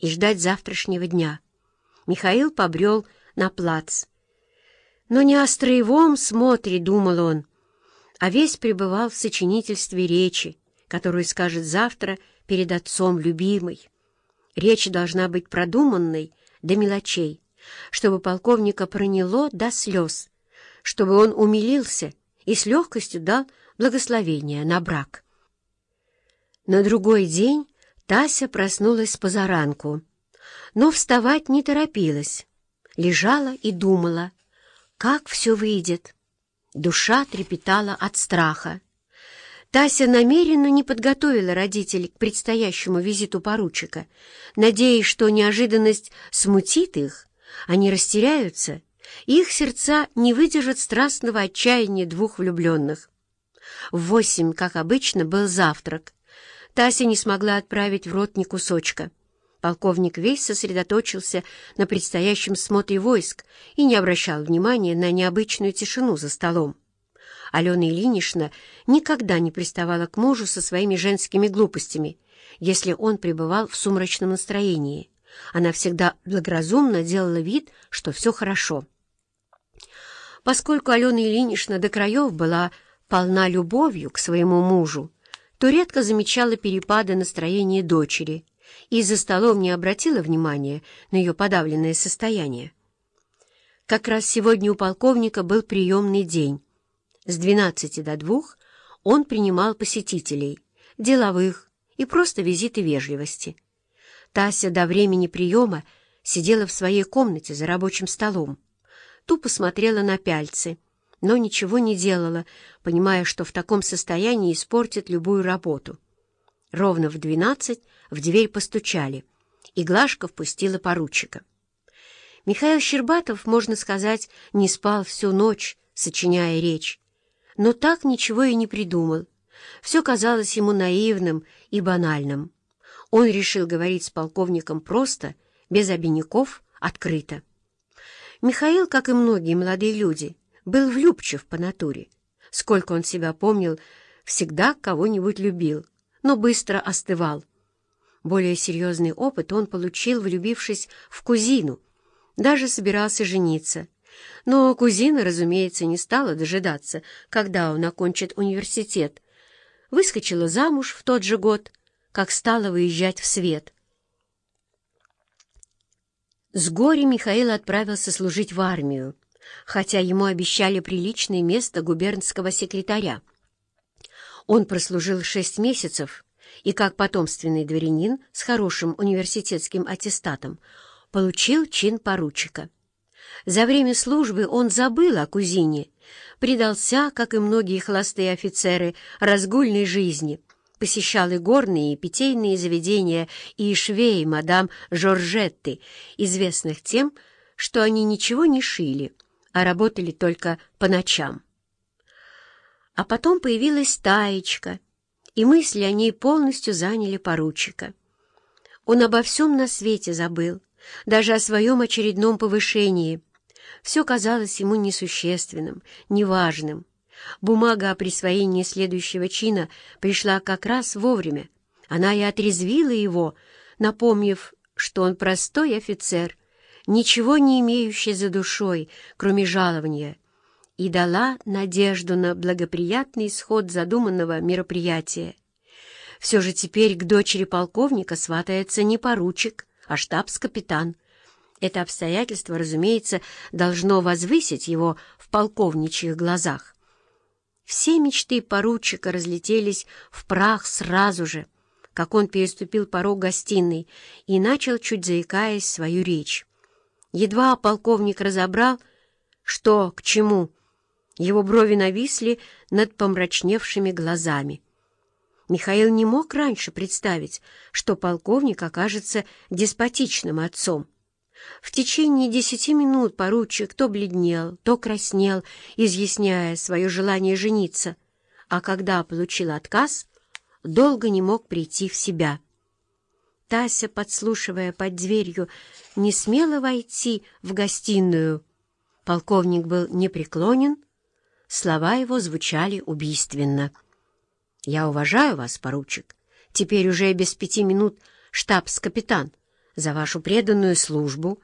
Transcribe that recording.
и ждать завтрашнего дня. Михаил побрел на плац. Но не о строевом смотре, думал он, а весь пребывал в сочинительстве речи, которую скажет завтра перед отцом любимый. Речь должна быть продуманной до мелочей, чтобы полковника проняло до слез, чтобы он умилился и с легкостью дал благословение на брак. На другой день Тася проснулась позаранку, но вставать не торопилась, лежала и думала, как все выйдет. Душа трепетала от страха. Тася намеренно не подготовила родителей к предстоящему визиту поручика, надеясь, что неожиданность смутит их, они растеряются, их сердца не выдержат страстного отчаяния двух влюбленных. В восемь, как обычно, был завтрак. Тася не смогла отправить в рот ни кусочка. Полковник весь сосредоточился на предстоящем смотре войск и не обращал внимания на необычную тишину за столом. Алена Ильинична никогда не приставала к мужу со своими женскими глупостями, если он пребывал в сумрачном настроении. Она всегда благоразумно делала вид, что все хорошо. Поскольку Алена Ильинична до краев была полна любовью к своему мужу, то редко замечала перепады настроения дочери и за столом не обратила внимания на ее подавленное состояние. Как раз сегодня у полковника был приемный день. С двенадцати до двух он принимал посетителей, деловых и просто визиты вежливости. Тася до времени приема сидела в своей комнате за рабочим столом, тупо смотрела на пяльцы — но ничего не делала, понимая, что в таком состоянии испортит любую работу. Ровно в двенадцать в дверь постучали, и Глашка впустила поручика. Михаил Щербатов, можно сказать, не спал всю ночь, сочиняя речь, но так ничего и не придумал. Все казалось ему наивным и банальным. Он решил говорить с полковником просто, без обиняков, открыто. Михаил, как и многие молодые люди, был влюбчив по натуре. Сколько он себя помнил, всегда кого-нибудь любил, но быстро остывал. Более серьезный опыт он получил, влюбившись в кузину. Даже собирался жениться. Но кузина, разумеется, не стала дожидаться, когда он окончит университет. Выскочила замуж в тот же год, как стала выезжать в свет. С горя Михаил отправился служить в армию хотя ему обещали приличное место губернского секретаря. Он прослужил шесть месяцев и, как потомственный дворянин с хорошим университетским аттестатом, получил чин поручика. За время службы он забыл о кузине, предался, как и многие холостые офицеры, разгульной жизни, посещал и горные, и питейные заведения, и швей мадам Жоржетты, известных тем, что они ничего не шили, а работали только по ночам. А потом появилась Таечка, и мысли о ней полностью заняли поручика. Он обо всем на свете забыл, даже о своем очередном повышении. Все казалось ему несущественным, неважным. Бумага о присвоении следующего чина пришла как раз вовремя. Она и отрезвила его, напомнив, что он простой офицер, ничего не имеющая за душой, кроме жалования, и дала надежду на благоприятный исход задуманного мероприятия. Все же теперь к дочери полковника сватается не поручик, а штабс-капитан. Это обстоятельство, разумеется, должно возвысить его в полковничьих глазах. Все мечты поручика разлетелись в прах сразу же, как он переступил порог гостиной и начал, чуть заикаясь, свою речь. Едва полковник разобрал, что к чему, его брови нависли над помрачневшими глазами. Михаил не мог раньше представить, что полковник окажется деспотичным отцом. В течение десяти минут поручик то бледнел, то краснел, изъясняя свое желание жениться, а когда получил отказ, долго не мог прийти в себя. Тася, подслушивая под дверью, не смела войти в гостиную. Полковник был непреклонен, слова его звучали убийственно. «Я уважаю вас, поручик. Теперь уже без пяти минут штабс-капитан. за вашу преданную службу